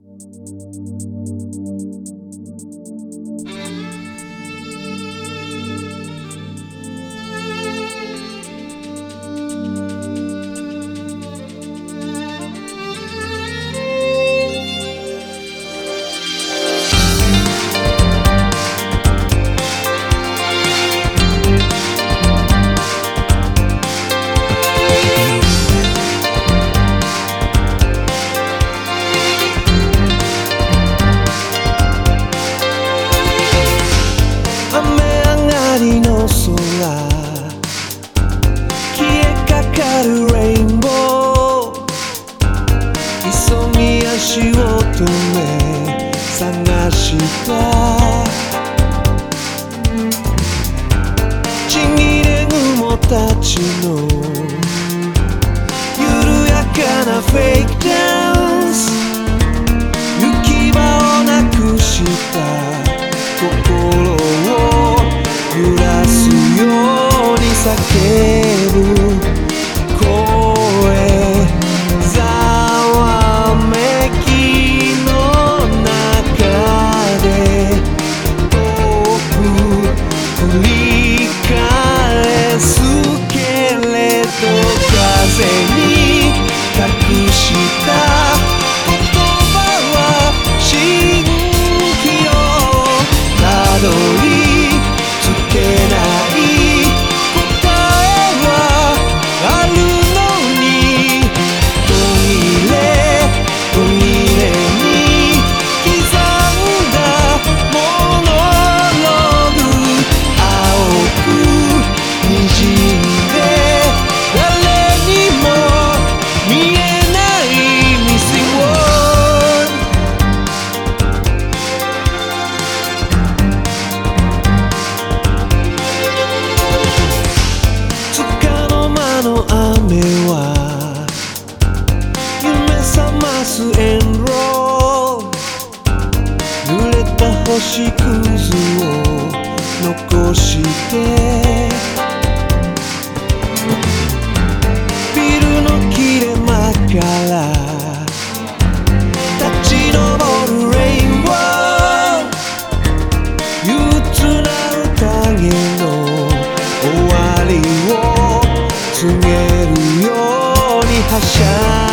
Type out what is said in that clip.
Thank you. したちぎれ雲たちの緩やかなフェイクダンス行き場をなくした心を揺らすように叫ぶ。雨は夢覚ますエンロー濡れた星屑を残して。shine